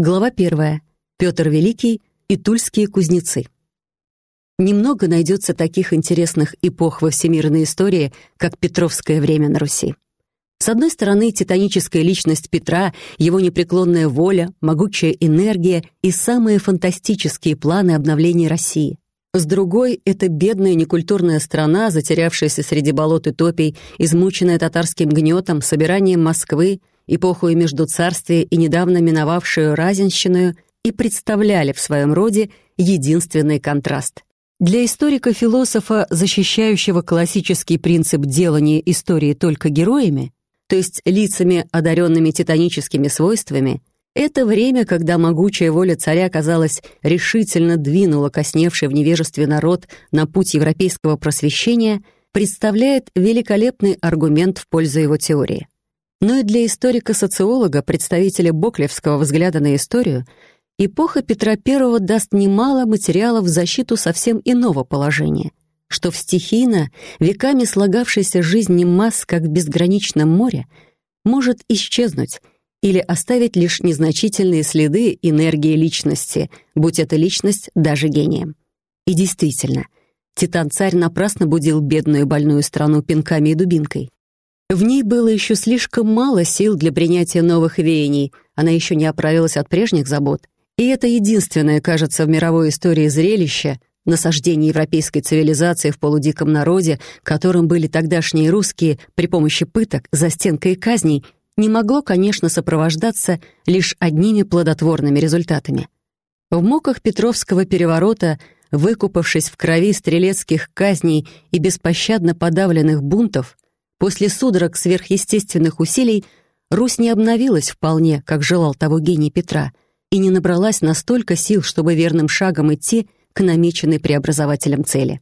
Глава первая. Петр Великий и тульские кузнецы. Немного найдется таких интересных эпох во всемирной истории, как Петровское время на Руси. С одной стороны, титаническая личность Петра, его непреклонная воля, могучая энергия и самые фантастические планы обновления России. С другой — это бедная некультурная страна, затерявшаяся среди болот и топий, измученная татарским гнетом, собиранием Москвы, эпоху и междуцарствие и недавно миновавшую Разинщину, и представляли в своем роде единственный контраст. Для историка-философа, защищающего классический принцип делания истории только героями, то есть лицами, одаренными титаническими свойствами, это время, когда могучая воля царя, казалось, решительно двинула косневший в невежестве народ на путь европейского просвещения, представляет великолепный аргумент в пользу его теории но и для историка-социолога, представителя Боклевского взгляда на историю, эпоха Петра I даст немало материалов в защиту совсем иного положения, что в стихийно, веками слагавшейся жизни масс, как в безграничном море, может исчезнуть или оставить лишь незначительные следы энергии личности, будь эта личность даже гением. И действительно, Титан-царь напрасно будил бедную больную страну пинками и дубинкой. В ней было еще слишком мало сил для принятия новых веяний, она еще не оправилась от прежних забот. И это единственное, кажется, в мировой истории зрелище — насаждение европейской цивилизации в полудиком народе, которым были тогдашние русские при помощи пыток, застенка и казней, не могло, конечно, сопровождаться лишь одними плодотворными результатами. В муках Петровского переворота, выкупавшись в крови стрелецких казней и беспощадно подавленных бунтов, После судорог сверхъестественных усилий Русь не обновилась вполне, как желал того гений Петра, и не набралась настолько сил, чтобы верным шагом идти к намеченной преобразователем цели.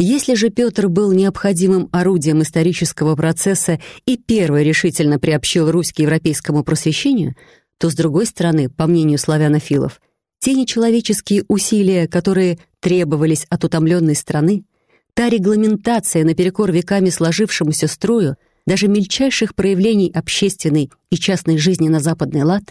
Если же Петр был необходимым орудием исторического процесса и первый решительно приобщил Русь к европейскому просвещению, то, с другой стороны, по мнению славянофилов, те нечеловеческие усилия, которые требовались от утомленной страны, Та регламентация наперекор веками сложившемуся строю даже мельчайших проявлений общественной и частной жизни на западный лад,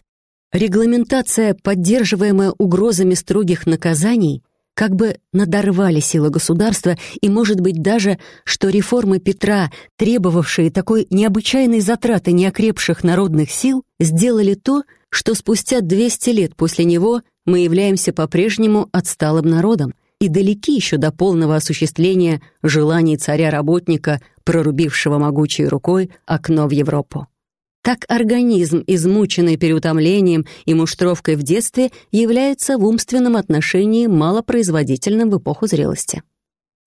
регламентация, поддерживаемая угрозами строгих наказаний, как бы надорвали силы государства, и, может быть, даже, что реформы Петра, требовавшие такой необычайной затраты неокрепших народных сил, сделали то, что спустя 200 лет после него мы являемся по-прежнему отсталым народом, и далеки еще до полного осуществления желаний царя-работника, прорубившего могучей рукой окно в Европу. Так организм, измученный переутомлением и муштровкой в детстве, является в умственном отношении малопроизводительным в эпоху зрелости.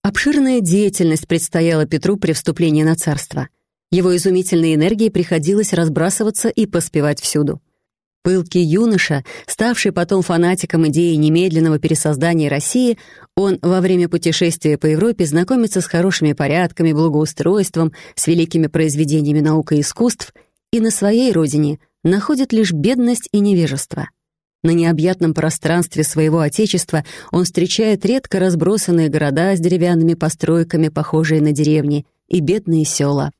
Обширная деятельность предстояла Петру при вступлении на царство. Его изумительной энергии приходилось разбрасываться и поспевать всюду. Пылкий юноша, ставший потом фанатиком идеи немедленного пересоздания России, он во время путешествия по Европе знакомится с хорошими порядками, благоустройством, с великими произведениями наук и искусств, и на своей родине находит лишь бедность и невежество. На необъятном пространстве своего отечества он встречает редко разбросанные города с деревянными постройками, похожие на деревни, и бедные села.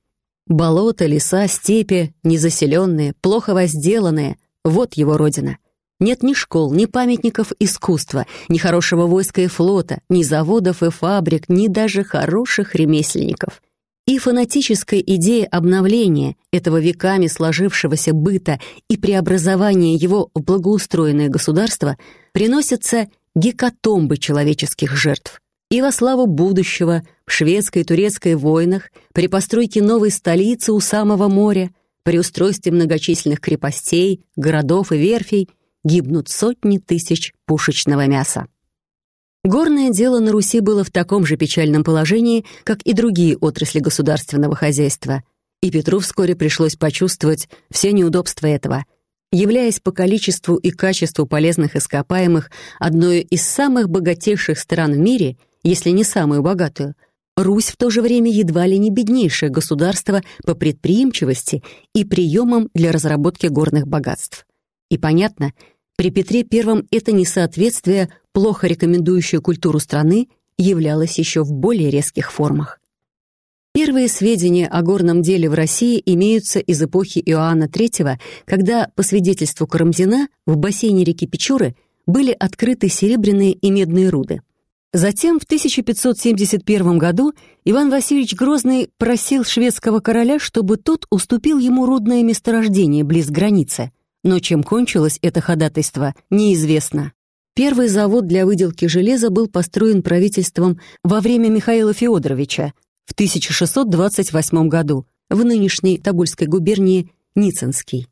Болота, леса, степи, незаселенные, плохо возделанные, вот его родина. Нет ни школ, ни памятников искусства, ни хорошего войска и флота, ни заводов и фабрик, ни даже хороших ремесленников. И фанатическая идея обновления этого веками сложившегося быта и преобразования его в благоустроенное государство приносятся гекатомбы человеческих жертв. И во славу будущего в шведской и турецкой войнах, при постройке новой столицы у самого моря, при устройстве многочисленных крепостей, городов и верфей гибнут сотни тысяч пушечного мяса. Горное дело на Руси было в таком же печальном положении, как и другие отрасли государственного хозяйства, и Петру вскоре пришлось почувствовать все неудобства этого, являясь по количеству и качеству полезных ископаемых одной из самых богатейших стран в мире, если не самую богатую — Русь в то же время едва ли не беднейшее государство по предприимчивости и приемам для разработки горных богатств. И понятно, при Петре I это несоответствие, плохо рекомендующее культуру страны, являлось еще в более резких формах. Первые сведения о горном деле в России имеются из эпохи Иоанна III, когда, по свидетельству Карамзина, в бассейне реки Печоры были открыты серебряные и медные руды. Затем в 1571 году Иван Васильевич Грозный просил шведского короля, чтобы тот уступил ему рудное месторождение близ границы. Но чем кончилось это ходатайство, неизвестно. Первый завод для выделки железа был построен правительством во время Михаила Федоровича в 1628 году в нынешней Тобольской губернии Ницинский.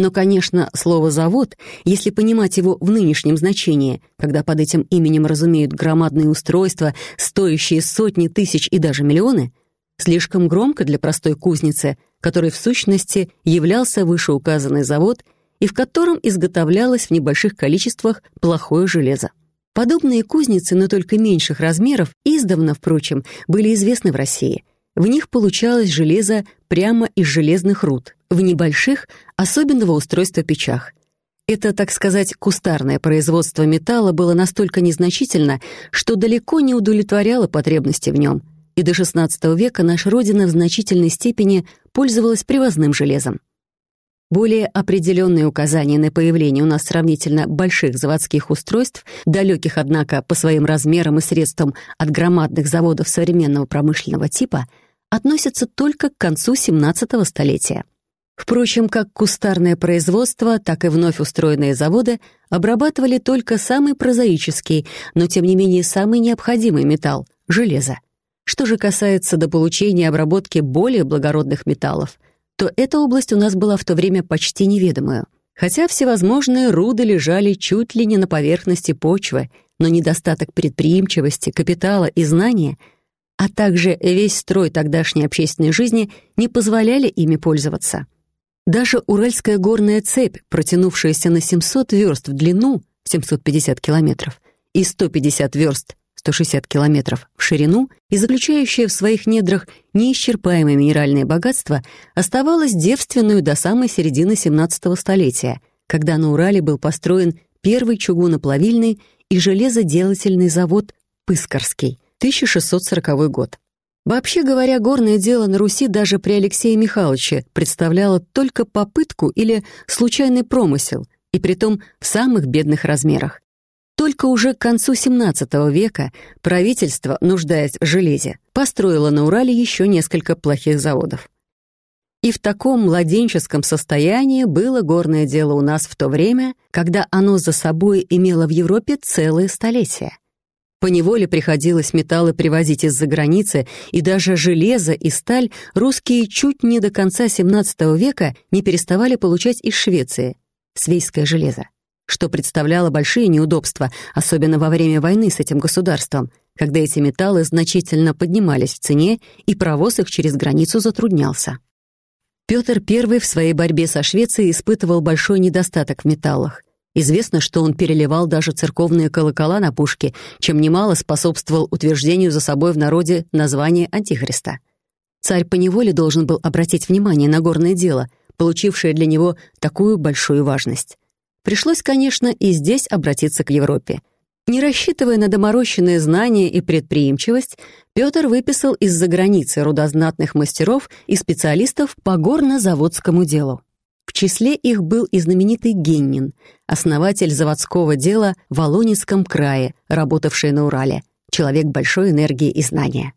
Но, конечно, слово «завод», если понимать его в нынешнем значении, когда под этим именем разумеют громадные устройства, стоящие сотни тысяч и даже миллионы, слишком громко для простой кузницы, который в сущности являлся вышеуказанный завод и в котором изготовлялось в небольших количествах плохое железо. Подобные кузницы, но только меньших размеров, издавна, впрочем, были известны в России. В них получалось железо прямо из железных руд, в небольших, особенного устройства печах. Это, так сказать, кустарное производство металла было настолько незначительно, что далеко не удовлетворяло потребности в нем, и до XVI века наша Родина в значительной степени пользовалась привозным железом. Более определенные указания на появление у нас сравнительно больших заводских устройств, далеких, однако, по своим размерам и средствам от громадных заводов современного промышленного типа, относятся только к концу XVII столетия. Впрочем, как кустарное производство, так и вновь устроенные заводы обрабатывали только самый прозаический, но тем не менее самый необходимый металл — железо. Что же касается до получения обработки более благородных металлов — то эта область у нас была в то время почти неведомая. Хотя всевозможные руды лежали чуть ли не на поверхности почвы, но недостаток предприимчивости, капитала и знания, а также весь строй тогдашней общественной жизни не позволяли ими пользоваться. Даже Уральская горная цепь, протянувшаяся на 700 верст в длину, 750 километров, и 150 верст 160 километров в ширину и заключающая в своих недрах неисчерпаемое минеральное богатство, оставалась девственную до самой середины 17 столетия, когда на Урале был построен первый чугуноплавильный и железоделательный завод «Пыскарский», 1640 год. Вообще говоря, горное дело на Руси даже при Алексее Михайловиче представляло только попытку или случайный промысел, и притом в самых бедных размерах. Только уже к концу XVII века правительство, нуждаясь в железе, построило на Урале еще несколько плохих заводов. И в таком младенческом состоянии было горное дело у нас в то время, когда оно за собой имело в Европе целое столетие. Поневоле приходилось металлы привозить из-за границы, и даже железо и сталь русские чуть не до конца XVII века не переставали получать из Швеции, свейское железо что представляло большие неудобства, особенно во время войны с этим государством, когда эти металлы значительно поднимались в цене и провоз их через границу затруднялся. Петр I в своей борьбе со Швецией испытывал большой недостаток в металлах. Известно, что он переливал даже церковные колокола на пушки, чем немало способствовал утверждению за собой в народе названия Антихриста. Царь поневоле должен был обратить внимание на горное дело, получившее для него такую большую важность. Пришлось, конечно, и здесь обратиться к Европе. Не рассчитывая на доморощенные знания и предприимчивость, Петр выписал из-за границы рудознатных мастеров и специалистов по горно-заводскому делу. В числе их был и знаменитый Геннин, основатель заводского дела в Волонецком крае, работавший на Урале, человек большой энергии и знания.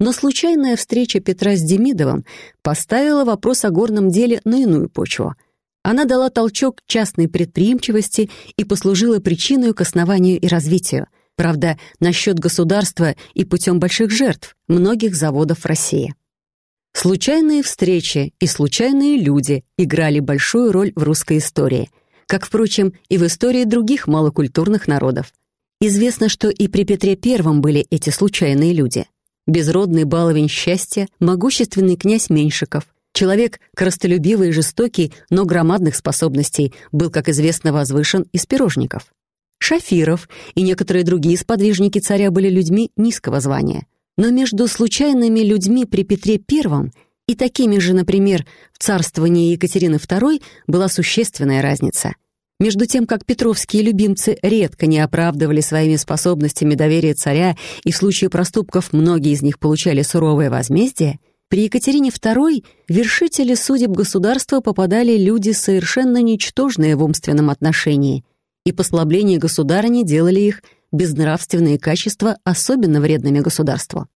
Но случайная встреча Петра с Демидовым поставила вопрос о горном деле на иную почву — она дала толчок частной предприимчивости и послужила причиной к основанию и развитию. Правда, насчет государства и путем больших жертв многих заводов России. Случайные встречи и случайные люди играли большую роль в русской истории, как, впрочем, и в истории других малокультурных народов. Известно, что и при Петре I были эти случайные люди. Безродный баловень счастья, могущественный князь Меньшиков, Человек коростолюбивый и жестокий, но громадных способностей, был, как известно, возвышен из пирожников. Шафиров и некоторые другие сподвижники царя были людьми низкого звания. Но между случайными людьми при Петре I и такими же, например, в царствовании Екатерины II была существенная разница. Между тем, как петровские любимцы редко не оправдывали своими способностями доверие царя, и в случае проступков многие из них получали суровое возмездие, при Екатерине II вершители судеб государства попадали люди совершенно ничтожные в умственном отношении, и послабления государыни делали их безнравственные качества особенно вредными государству.